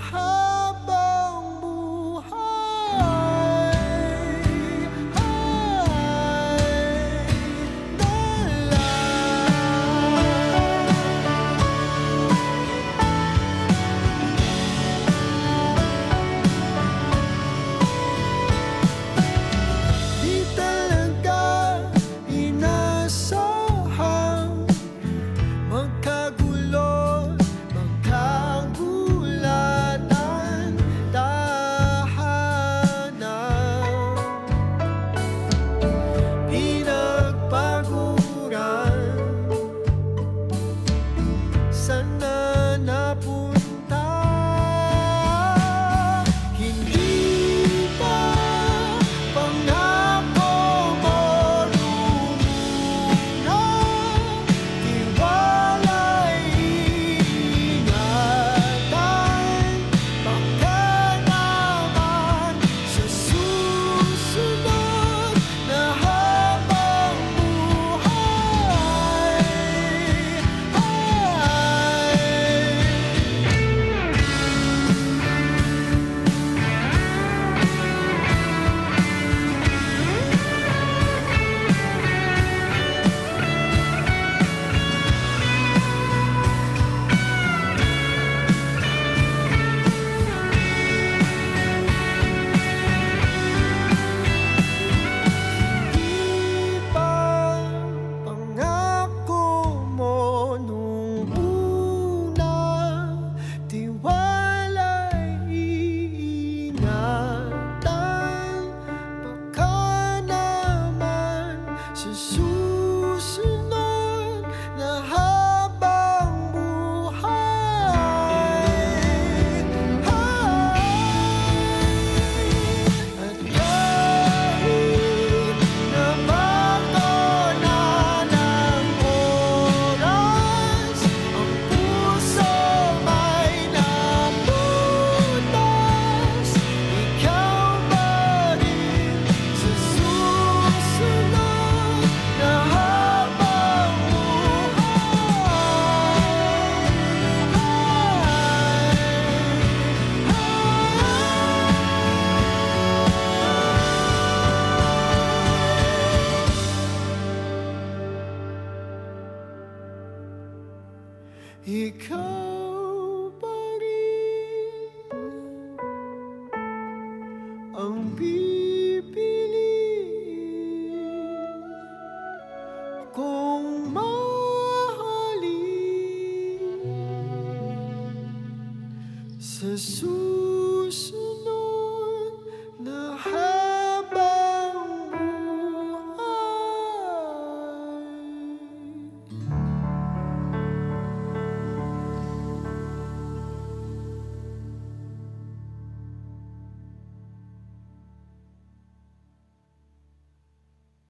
heart. Ikaw pa rin ang pipiliin kung mahalin sa susunod.